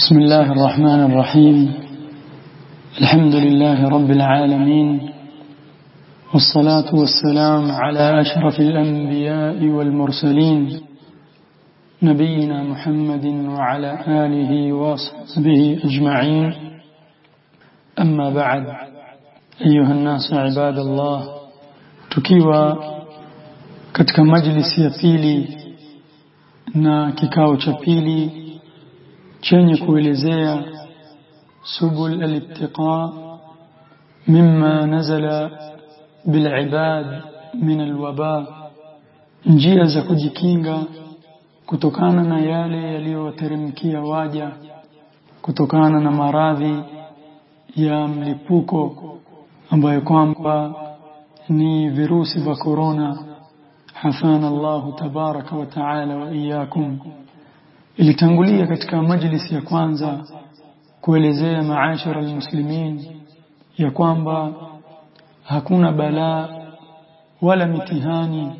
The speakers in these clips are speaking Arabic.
بسم الله الرحمن الرحيم. الحمد لله رب العالمين والصلاة والسلام على أشرف الأنبياء والمرسلين نبينا محمد وعلى آله وصحبه أجمعين. أما بعد أيها الناس عباد الله tukiwa katika majlisi ya pili na kikao chenye kuelezea subul al-ittiqa mimma nazala bilibad min alwaba njia za kujikinga kutokana na yale yaliyowateremkia waja kutokana na maradhi ya mlipuko ambayo kwamba ni virusi vya corona hafana Allah tabaraka wa taala wa iyyakum ilitangulia katika majlisi ya kwanza kuelezea maashara almuslimin ya kwamba hakuna balaa wala mitihani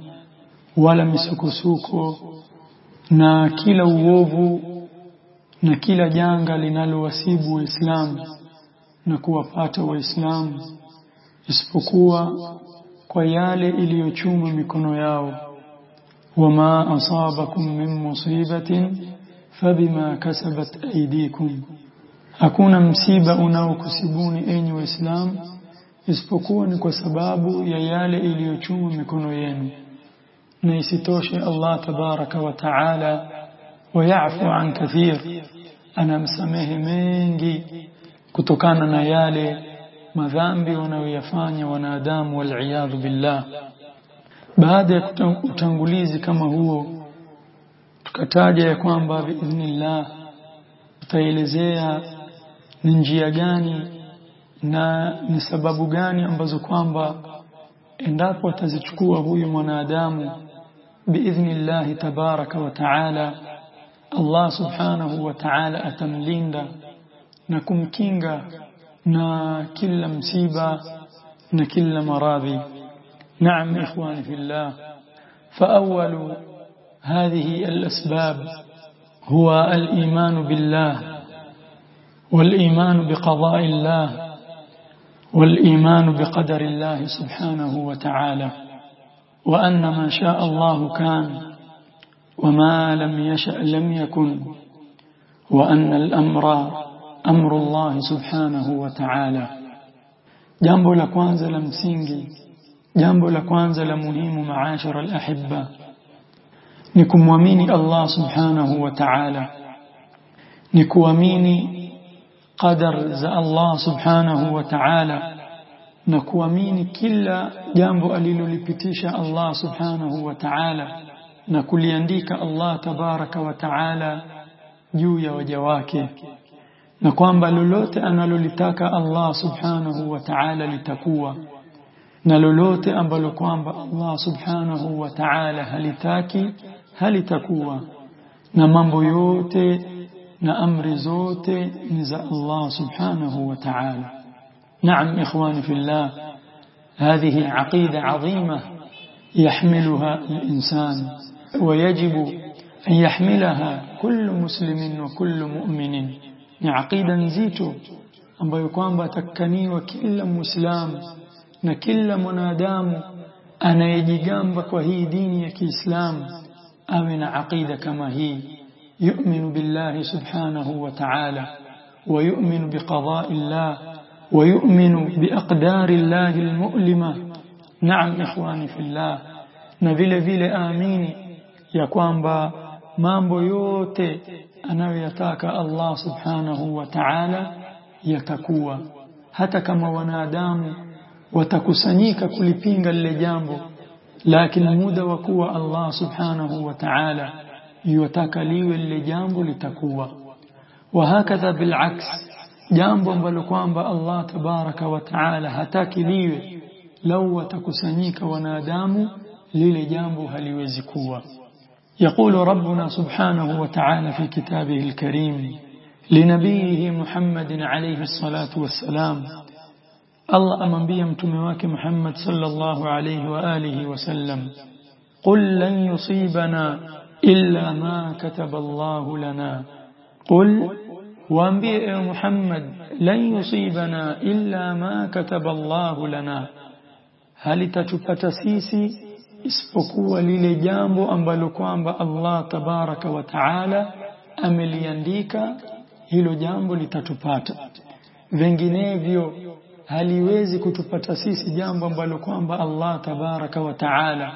wala misukosuko na kila uovu na kila janga linalowasibu waislamu na kuwapata waislamu isipokuwa kwa yale iliyochuma mikono yao. Wama asabakum min musibatin fabima kasabat aydikum. Hakuna msiba unaokusibuni enyi waislamu isipokuwa ni kwa sababu ya yale iliyochuma mikono yenu. Na isitoshe Allah tabaraka wa taala wayafu an kathir anamsamehe mengi kutokana na yale madhambi wanayoyafanya wanadamu waliyadhu billah. Baada ya utangulizi kama huo tukataja ya kwamba biidhnillah tutaelezea ni njia gani na ni sababu gani ambazo kwamba endapo atazichukua huyu mwanadamu biidhnillah tabaraka wa taala Allah subhanahu wa ta'ala atamlinda na kumkinga na kila msiba na kila maradhi. Naam ikhwani fillah. Fa awwalu هذه الأسباب هو الإيمان بالله والإيمان بقضاء الله والإيمان بقدر الله سبحانه وتعالى وأن ما شاء الله كان وما لم يشأ لم يكن وأن الأمر أمر الله سبحانه وتعالى. jambo la kwanza la msingi jambo maashara alahibba ni kumwamini Allah subhanahu wa ta'ala. Ni kuamini qadar za Allah subhanahu wa ta'ala. Na kuamini kila jambo alilolipitisha Allah subhanahu wa ta'ala. Na kuliandika Allah tabaraka wa ta'ala juu ya waja wake. Na kwamba lolote analolitaka Allah subhanahu wa ta'ala litakuwa. Na lolote ambalo kwamba Allah subhanahu wa ta'ala halitaki halitakuwa na mambo yote na amri zote ni za Allah subhanahu wa ta'ala نعم إخواني في الله هذه عقيدة عظيمة يحملها الإنسان ويجب أن يحملها كل مسلم وكل مؤمن عقيدة نزيته ambayo kwamba atakaniwa kila muislamu na kila mwanadamu anayejigamba kwa hii dini ya Kiislamu أمن عقيدة كما هي. يؤمن بالله سبحانه وتعالى ويؤمن بقضاء الله ويؤمن بأقدار الله المؤلمة. نعم إخواني في الله. نبيل فيل آمين. يا كوانبا مامبو يوتي أنا يتاك الله سبحانه وتعالى يتكوى. هتك ونادام وتكسنيك كل بينغ اللي جامبو. Lakini muda wa kuwa Allah subhanahu wa ta'ala yotaka liwe lile jambo litakuwa wa hakadha bilaks jambo ambalo kwamba Allah tabaraka wa ta'ala hataki liwe lau watakusanyika wanadamu lile jambo haliwezi kuwa يقول ربنا سبحانه وتعالى في كتابه الكريم لنبيه محمد عليه الصلاة والسلام الله أمنبيه متمواك محمد صلى الله عليه وآله وسلم قل لن يصيبنا إلا ما كتب الله لنا قل waambie ewe Muhammad lan yusibana illa ma kataba Allah lana halitatupata sisi isipokuwa lile jambo ambalo kwamba Allah tabaraka wa taala ameliandika hilo jambo litatupata vinginevyo haliwezi kutupata sisi jambo ambalo kwamba Allah tabaraka wa taala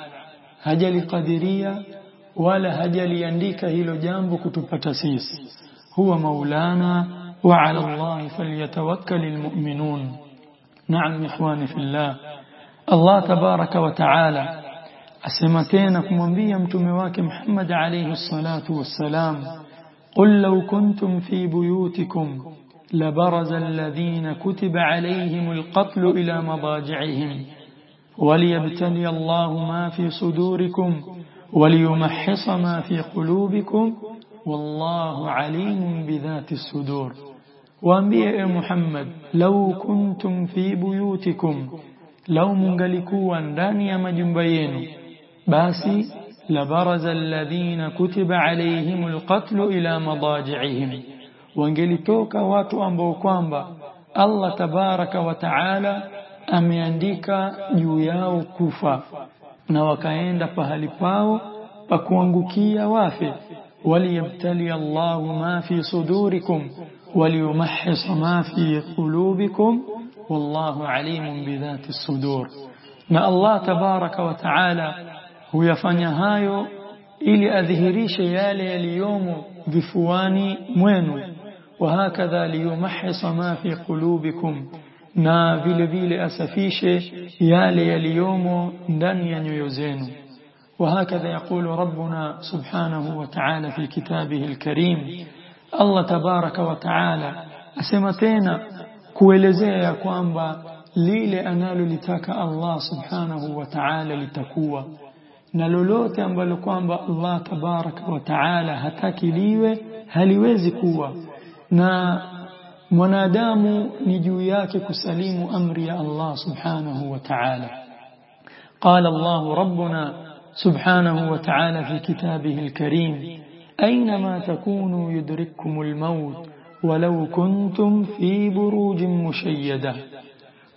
hajalikadiria wala hajaliandika hilo jambo kutupata sisi huwa maulana wa ala Allah falyatawakkalul mu'minun na'am ikhwani fillah Allah tabaraka wa taala asema tena kumwambia mtume wake Muhammad alayhi salatu wassalam قل لو كنتم في بيوتكم لبرز الذين كتب عليهم القتل إلى مضاجعهم. وليبتلي الله ما في صدوركم وليمحص ما في قلوبكم والله عليم بذات الصدور. وأنبياء محمد لو كنتم في بيوتكم لو منغلكوا ndani ya majumba لبرز الذين كتب عليهم القتل إلى مضاجعهم. Wangelitoka watu ambao kwamba Allah tabaraka wa taala ameandika juu yao kufa na wakaenda pahali pao pa kuangukia wafe waliyabtali Allahu ma fi sudurikum waliyumahhis ma fi qulubikum wallahu alimun bidhati sudur na Allah tabaraka wa taala huyafanya hayo ili adhihirishe yale yaliyomo vifuani mwenu وهكذا ليمحص ما في قلوبكم. نا فيل أسفيش يا لي اليوم دنيا يزين وهكذا يقول ربنا سبحانه وتعالى في كتابه الكريم. الله تبارك وتعالى أسمتين كوالزيا كوانبا ليل أنال لتاك الله سبحانه وتعالى لتكوى. نلولوتي أنبا الله تبارك وتعالى هتاكي ليوة هل يوزي كوى na mwanadamu ni juu yake kusalimu amri ya Allah subhanahu wa ta'ala قال الله ربنا سبحانه وتعالى في كتابه الكريم أينما تكونوا يدرككم الموت ولو كنتم في بروج مشيدة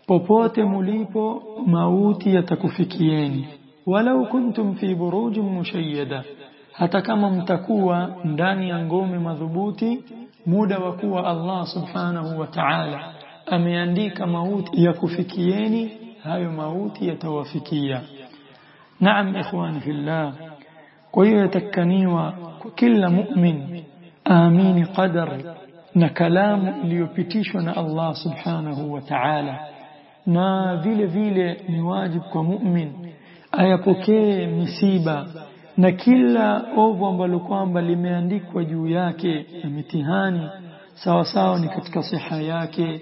popote mulipo mauti yatakufikieni walau kuntum fi burujin mushayyada hata kama mtakuwa ndani ya ngome madhubuti muda wa kuwa Allah subhanahu wa ta'ala ameandika mauti ya kufikieni hayo mauti yatawafikia naam ikhwani fillah kwa hiyo yatakaniwa kwa kila mu'min aamini qadar na kalamu iliyopitishwa na Allah subhanahu wa ta'ala na vile vile ni wajibu kwa mu'min ayapokee misiba na kila ovu ambalo kwamba limeandikwa juu yake na mitihani sawa sawa ni katika siha yake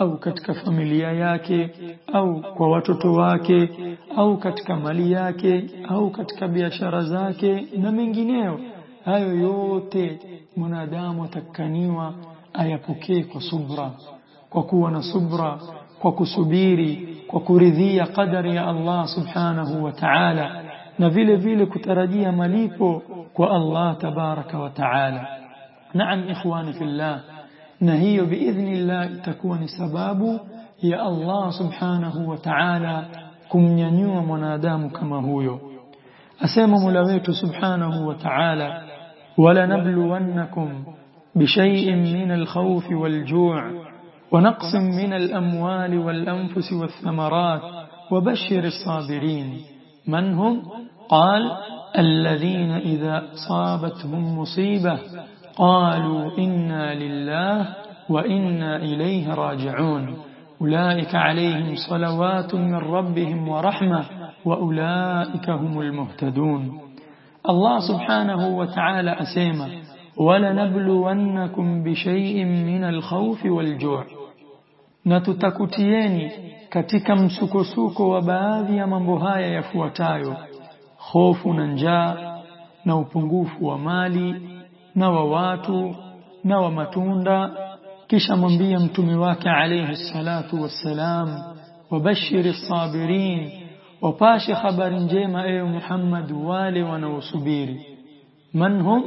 au katika familia yake au kwa watoto wake au katika mali yake au katika biashara zake na mengineyo hayo yote mwanadamu atakaniwa ayapokee kwa subra. Kwa kuwa na subra kwa kusubiri kwa kuridhia qadari ya Allah subhanahu wa ta'ala na vile vile kutarajia malipo kwa Allah tabaraka wa ta'ala naam ikhwani fillah na hiyo biidhnillah itakuwa ni sababu ya Allah subhanahu wa ta'ala kumnyanyua mwanadamu kama huyo asema Mola wetu subhanahu wa ta'ala wala nabluwannakum bishay'in min al-khawf wal-ju' ونقص من الأموال والأنفس والثمرات وبشر الصابرين من هم؟ قال الذين إذا أصابتهم مصيبة قالوا إنا لله وإنا إليه راجعون. أولئك عليهم صلوات من ربهم ورحمة وأولئك هم المهتدون. الله سبحانه وتعالى أسيما ولنبلونكم بشيء من الخوف والجوع. tutakutieni katika msukosuko wa baadhi ya mambo haya yafuatayo hofu na njaa na upungufu wa mali na wa watu na wa matunda. Kisha mwambie mtume wake alayhi salatu wassalam wabashiri sabirin wapashe habari njema ewe Muhammad wale wanaosubiri. Man hum?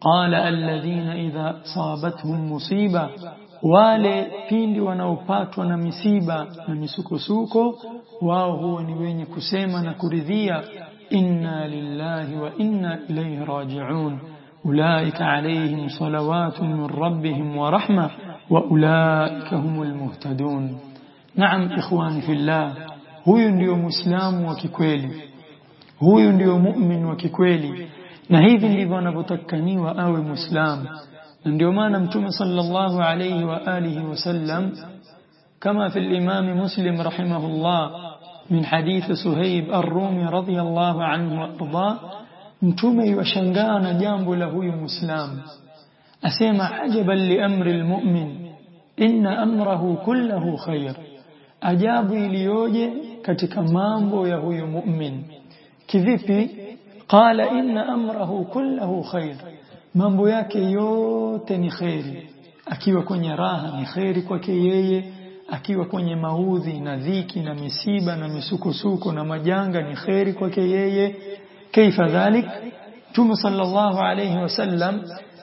Qala alladhina idha sabathum musiba wale pindi wanaopatwa na misiba na misukosuko wao huwa ni wenye kusema na kuridhia inna lillahi wa inna ilayhi raji'un ulaika alayhim salawatun min rabbihim wa rahma wa ulaika humul muhtadun naam ikhwani fillah huyu ndio muislamu wa kikweli huyu ndio mu'min wa kikweli na hivi ndivyo anavyotakaniwa awe muislamu ndio maana mtume sallallahu alayhi wa alihi wasallam kama fi al-imam muslim rahimahullah min hadith suhaib ar-rumi radiyallahu anhu warda mtume yashangaa na jambo la huyu muislamu asema ajaban li amri al-mu'min inna amrahu kulluhu khair ajabu iliyoje katika mambo ya huyu mu'min kivipi qala inna amrahu kulluhu khair mambo yake yote ni kheri akiwa kwenye raha ni kheri kwake yeye akiwa kwenye maudhi na dhiki na misiba na misukosuko na majanga ni kheri kwake yeye kaifa dhalik Mtume sallallahu alayhi wasallam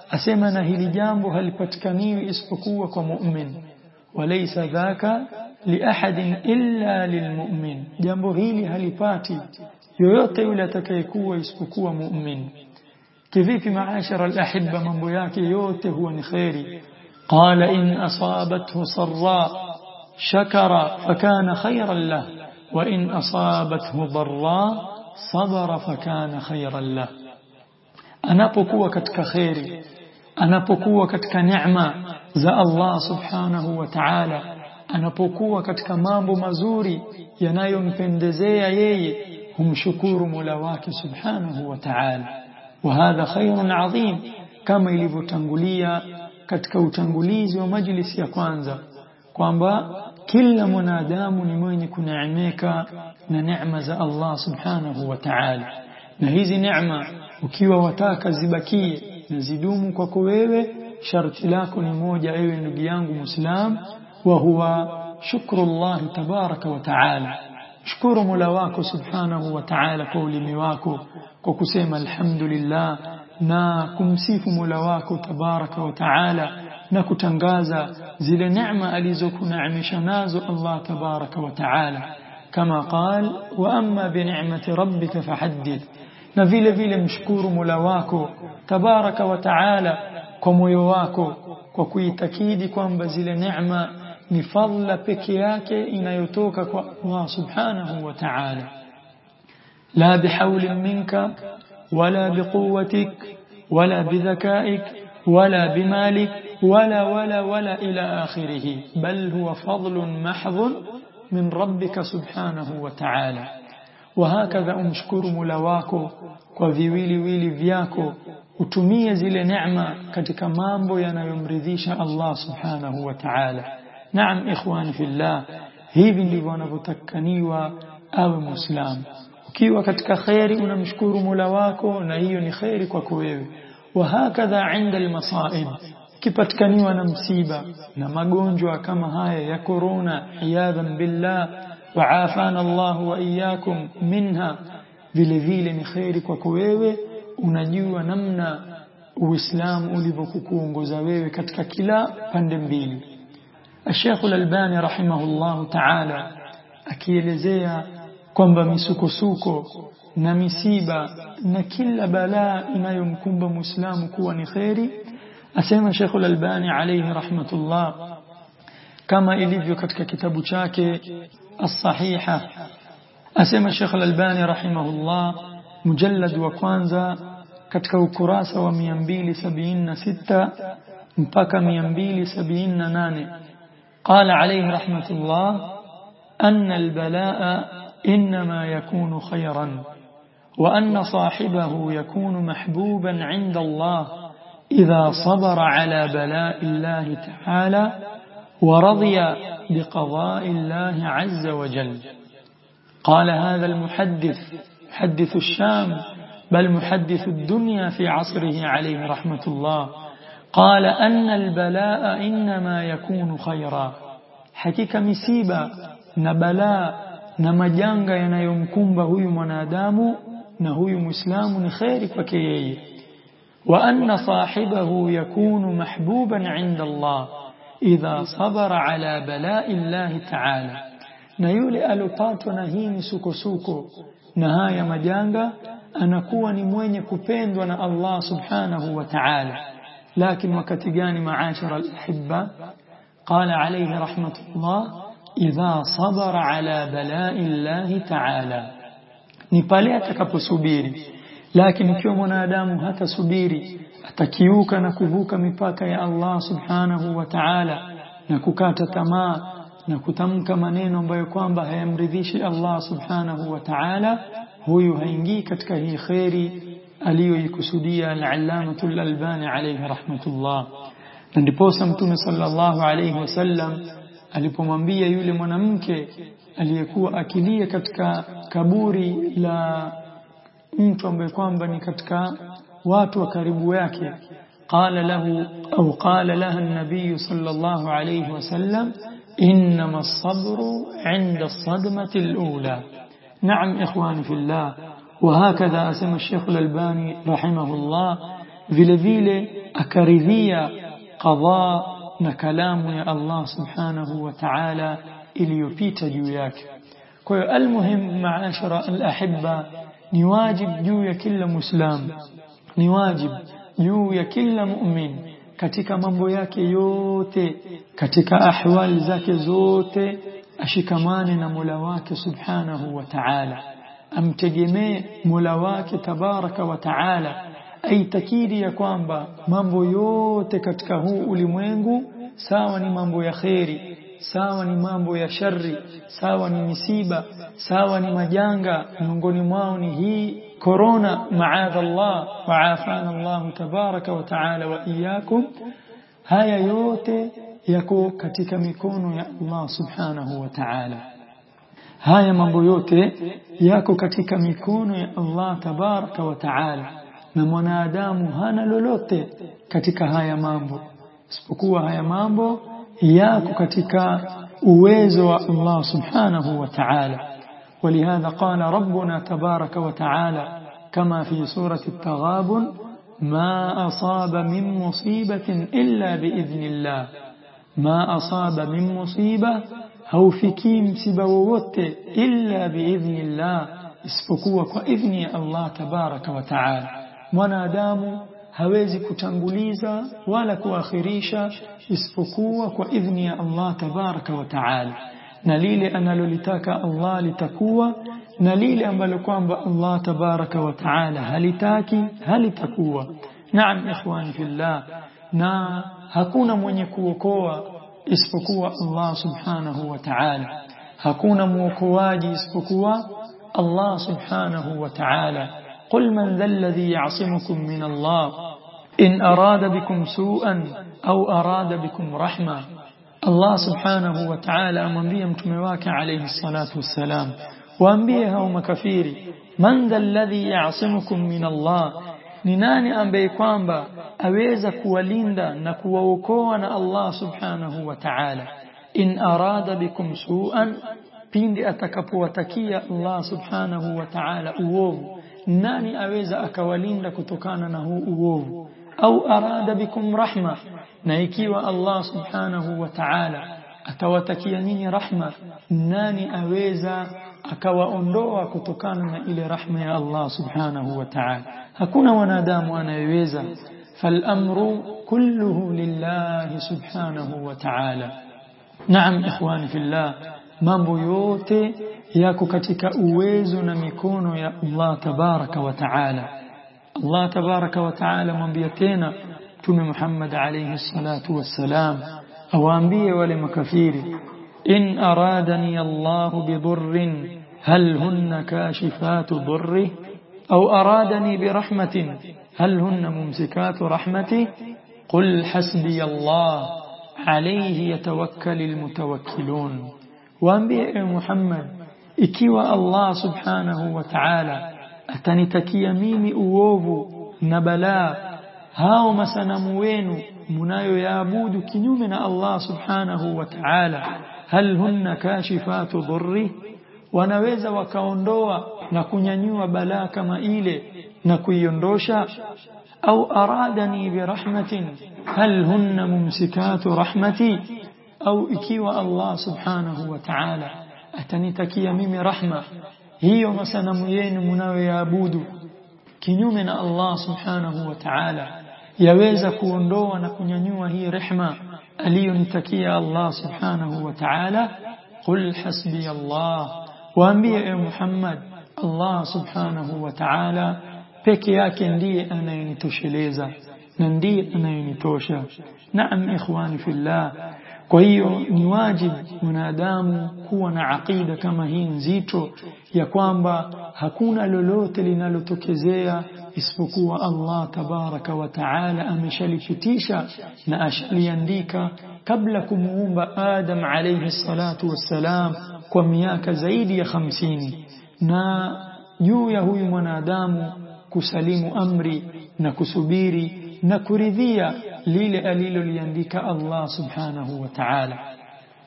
asema na hili jambo halipatikaniwi isipokuwa kwa mu'min walaysa dhaka liahadin illa lilmu'min jambo hili halipati yoyote yule atakayekuwa isipokuwa mu'min كيفي معاشر الأحبة من بياك هو ونخيري قال إن أصابته صراء شكر فكان خيرا له وإن أصابته ضراء صبر فكان خيرا له. أنا بقوكتك خيري أنا بقوكتك نعمة زاء الله سبحانه وتعالى. أنا بقوكتك مامب مزوري ينايم فندزي ييي هم شكور ملواك سبحانه وتعالى. wa hadha khairun adhim kama ilivyotangulia katika utangulizi wa majlisi ya kwanza kwamba kila mwanadamu ni mwenye kuneemeka na neema za Allah subhanahu wa ta'ala na hizi neema ukiwa wataka zibakie na zidumu kwako wewe sharti lako ni moja ewe ndugu yangu muislam wa huwa shukrullah tabaraka wa ta'ala shukuru Mola wako subhanahu wa ta'ala kwa ulimi wako kwa kusema alhamdulillah na kumsifu Mola wako tabaraka wa ta'ala na kutangaza zile neema alizokuneemesha nazo Allah tabaraka wa ta'ala kama qal wa amma bi ni'mati rabbika fahaddith na vile vile mshukuru Mola wako tabaraka wa ta'ala kwa moyo wako kwa kuitakidi kwamba zile neema ni fadla peke yake inayotoka kwa Allah subhanahu wa ta'ala la bihaulin minka wala biquwwatik wala bidhakaik wala bimalik wala wala wala ila akhirih bal huwa fadlun mahdhun min rabbika subhanahu wa ta'ala وهكذا umshukuru Mola wako kwa viwili wili vyako utumie zile neema katika mambo yanayomridhisha Allah subhanahu wa ta'ala naam ikhwani fillah. Hivi ndivyo wanavyotakaniwa awe muislamu. Ukiwa katika khairi unamshukuru Mola wako na hiyo ni khairi kwako wewe. Wa hakadha inda almasaib kipatikaniwa na msiba na magonjwa kama haya ya korona, iyadhan billah wa afana Allah wa iyyakum minha vile vile ni khairi kwako wewe. Unajua namna uislamu ulivyokuongoza wewe katika kila pande mbili Sheikh Al-Albani rahimahullahu ta'ala akielezea kwamba misukosuko na misiba na kila balaa inayomkumba Muislamu kuwa ni kheri asema Sheikh Al-Albani alayhi rahmatullah kama ilivyo katika kitabu chake As-Sahiha asema Sheikh Al-Albani rahimahullah mujallad wa kwanza katika ukurasa wa 276 mpaka 278 قال عليه رحمة الله أن البلاء إنما يكون خيرا وأن صاحبه يكون محبوبا عند الله إذا صبر على بلاء الله تعالى ورضي بقضاء الله عز وجل. قال هذا المحدث محدث الشام بل محدث الدنيا في عصره عليه رحمة الله. قال أن البلاء إنما يكون خيرا. حكيك مسيبا نبلاء نمجانغ ينايمكم بهي منادام نهي مسلام خيرك فكيي وأن صاحبه يكون محبوبا عند الله إذا صبر على بلاء الله تعالى. نيولي ألقات نهيم سكسوكو نهاية مجانغ أنكوني مويني كبيندونا الله سبحانه وتعالى. لكن وكتجان معاشر الأحبة قال عليه رحمة الله إذا صبر على بلاء الله تعالى. نباليتك بسبيري لكن كيوم نادام هتا سبيري أتكيوك نكبوك مباك يا الله سبحانه وتعالى نكوكات تماء نكتمك منين بيقوان بها يمرذيش الله سبحانه وتعالى هو يهينجيك تكهي خيري aliyoikusudia al-allamatul albani alayhi rahmatullah na ndiposa mtume sallallahu alayhi wasallam alipomwambia yule mwanamke aliyekuwa akilia katika kaburi la mtu ambaye kwamba ni katika watu wa karibu yake qala lahu au qala laha an-nabiy sallallahu alayhi wasallam الصبر عند الصدمة الأولى نعم إخواني في الله وهكذا اسم الشيخ الألباني رحمه الله في لذيل أكاريذية قضاء نكلام يا الله سبحانه وتعالى إلي في تجوياك كوي المهم معاشر الأحبة نواجب جو كل مسلم نواجب جو كل مؤمن كتك مبو ياك يوتي كتك أحوال زاك زوتي أشكمان نمولواك سبحانه وتعالى. Amtegemee Mola wake tabaraka wa ta'ala aitakidi ya kwamba mambo yote katika huu ulimwengu sawa ni mambo ya kheri sawa ni mambo ya shari sawa ni misiba sawa ni majanga miongoni mwao ni hii korona maadha Allah wa afana Allah tabaraka wa taala wa iyyakum haya yote yako katika mikono ya Allah subhanahu wa ta'ala haya mambo yote yako katika mikono ya Allah tabaraka wa taala na mwanadamu hana lolote katika haya mambo isipokuwa haya mambo yako katika uwezo wa Allah subhanahu wa ta'ala ولهذا قال ربنا تبارك وتعالى كما في سورة التغابن ما أصاب من مصيبة إلا بإذن الله ما أصاب من مصيبة مصيبة ووت إلا بإذن الله isipokuwa kwa idhni ya Allah tabaraka wa taala mwanadamu hawezi kutanguliza wala kuakhirisha isipokuwa kwa idhni ya Allah tabaraka wa taala na lile analolitaka Allah litakuwa na lile ambalo kwamba Allah tabaraka wa taala halitaki halitakuwa naam ikhwani fillah na hakuna mwenye kuokoa isipokuwa Allah subhanahu wa ta'ala hakuna muokoaji isipokuwa Allah subhanahu wa ta'ala قل من ذا الذي يعصمكم من الله؟ إن أراد بكم سوءا أو أراد بكم رحمة. الله سبحانه وتعالى أمنبيا متمواك عليه الصلاة والسلام. وأنبيها ومكفيري من ذا الذي يعصمكم من الله؟ Ni nani ambaye kwamba aweza kuwalinda na kuwaokoa na Allah subhanahu wa ta'ala? In arada bikum su'an pindi atakapowatakia Allah subhanahu wa ta'ala uovu nani aweza akawalinda kutokana na huu uovu? Au arada bikum rahma na ikiwa Allah subhanahu wa ta'ala atawatakia nyinyi rahma nani aweza akawaondoa kutokana na ile rahma ya Allah subhanahu wa ta'ala hakuna wanadamu anayeweza فالامر كله لله سبحانه وتعالى نعم اخواني في الله mambo yote yako katika uwezo na mikono ya Allah tabaraka wa taala Allah tabaraka wa taala mwambia tena Mtume Muhammad alayhi salatu wassalam awaambie wale makafiri in aradani Allah bidurrin هل هن كاشفات ضري أو أرادني برحمة؟ هل هن ممسكات رحمتي؟ قل حسبي الله عليه يتوكل المتوكلون. وأنبياء محمد إكوى الله سبحانه وتعالى أتنتكي ميم أووبو نبلاء هاو مسنموين منايو يابود كنومنا الله سبحانه وتعالى. هل هن كاشفات ضري wanaweza wakaondoa na kunyanyua balaa kama ile na kuiondosha أو أرادني برحمة هل هن ممسكات رحمتي أو إكيوا الله سبحانه وتعالى أتنتكي ميم رحمة هي مسنم ين mnayoyaabudu kinyume na Allah subhanahu wa ta'ala yaweza kuondoa na kunyanyua hii rehma aliyonitakia Allah subhanahu wa ta'ala qul hasbi Allah e Muhammad Allah subhanahu wa ta'ala peke yake ndiye anayenitosheleza na ndiye anayenitosha naam ikhwani fillah kwa hiyo ni wajibu mwanadamu kuwa na aqida kama hii nzito ya kwamba hakuna lolote linalotokezea isipokuwa Allah tabaraka wa taala ameshalipitisha na ashaliandika kabla kumuumba Adam alayhi salatu wassalam kwa miaka zaidi ya hamsini na juu ya huyu mwanadamu kusalimu amri na kusubiri na kuridhia lile aliloliandika Allah subhanahu wa ta'ala.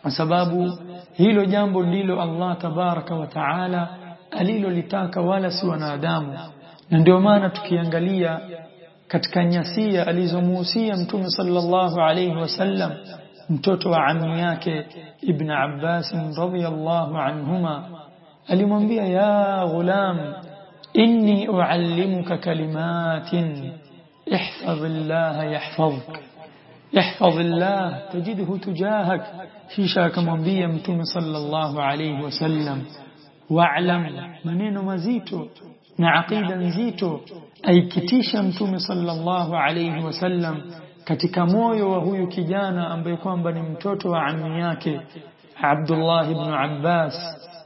Kwa sababu hilo jambo ndilo Allah tabaraka wa ta'ala alilolitaka wala si wanadamu. Na ndio maana tukiangalia katika nyasia alizomuhusia mtume sallallahu alayhi wasallam mtoto wa ammi yake ibn Abbas radhiyallahu anhuma alimwambia ya ghulam inni uallimuka kalimatin احفظ الله يحفظك احفظ الله تجده تجاهك شيشا kumwambia mtume sallallahu alayhi wasallam wa'lam maneno mazito na aqida nzito aikitisha mtume sallallahu alayhi wasallam katika moyo wa huyu kijana ambaye kwamba ni mtoto wa ammi yake Abdullah ibn Abbas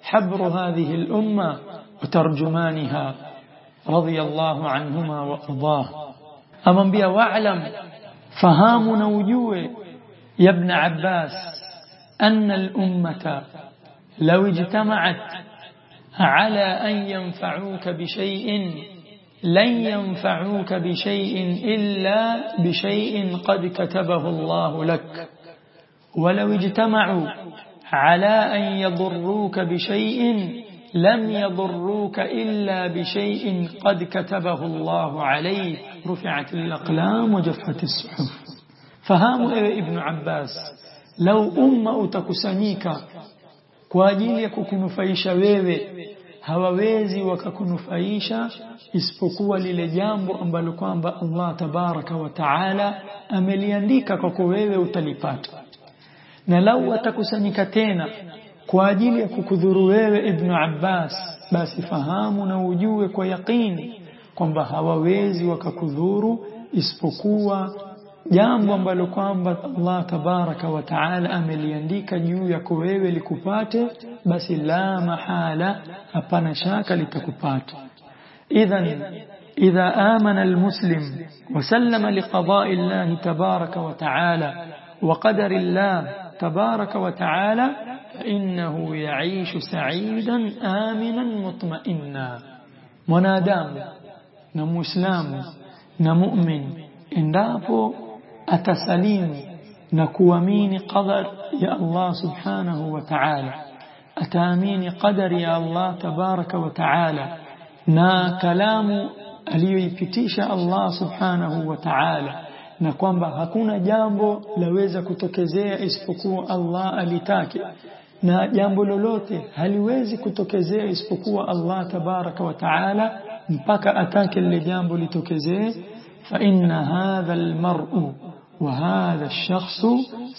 habru hadhihi al-umma wa tarjumaniha radiyallahu anhuma wa ardaahu amwambia wa'lam fahamu na ujue ya ibn Abbas anna al-ummata law ijtama'at على أن ينفعوك بشيء لن ينفعوك بشيء إلا بشيء قد كتبه الله لك. ولو اجتمعوا على أن يضروك بشيء لم يضروك إلا بشيء قد كتبه الله عليك. رفعت الأقلام وجفت الصحف فهام ابن عباس لو أمة تكسنيك ya kukunufaisha wewe hawawezi wakakunufaisha isipokuwa lile jambo ambalo kwamba Allah tabaraka wa taala ameliandika kwako wewe utalipata. Na lau watakusanyika tena kwa ajili ya kukudhuru wewe ibn Abbas basi fahamu na ujue kwa yaqini kwamba hawawezi wakakudhuru isipokuwa jambo ambalo kwamba Allah tabaraka wa taala ameliandika juu yako wewe likupate basi la mahala hapana shaka litakupata idhan idha amana almuslim wasallama liqada'i Allah tabaraka wa taala wa qadari Allah tabaraka wa taala فإنه يعيش سعيدا آمنا مطمئنا mwanadamu na muislamu na mu'min endapo atasalimu na kuamini qadar ya Allah subhanahu wa ta'ala ataamini qadari ya Allah tabaraka wa ta'ala na kalamu aliyoipitisha Allah subhanahu wa ta'ala na kwamba hakuna jambo laweza kutokezea isipokuwa Allah alitake na jambo lolote haliwezi kutokezea isipokuwa Allah tabaraka wa taala mpaka atake lile jambo litokezee fa inna hadha almar'u وهذا الشخص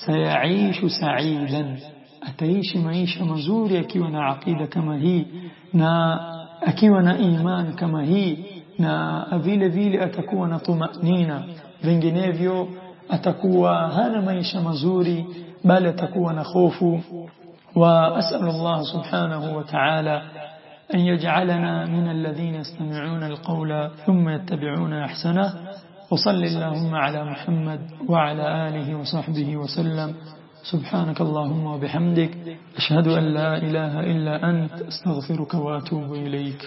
سيعيش سعيدا. ataishi maisha mazuri akiwa na عقيدة kama hii na akiwa na إيمان kama hii na vile vile atakuwa na طمأنينة. vinginevyo atakuwa hana maisha mazuri bali atakuwa na خوف وأسأل الله سبحانه وتعالى أن يجعلنا من الذين يستمعون القول ثم يتبعون أحسنه. وصل اللهم على محمد وعلى آله وصحبه وسلم. سبحانك اللهم وبحمدك أشهد أن لا إله إلا أنت أستغفرك وأتوب إليك.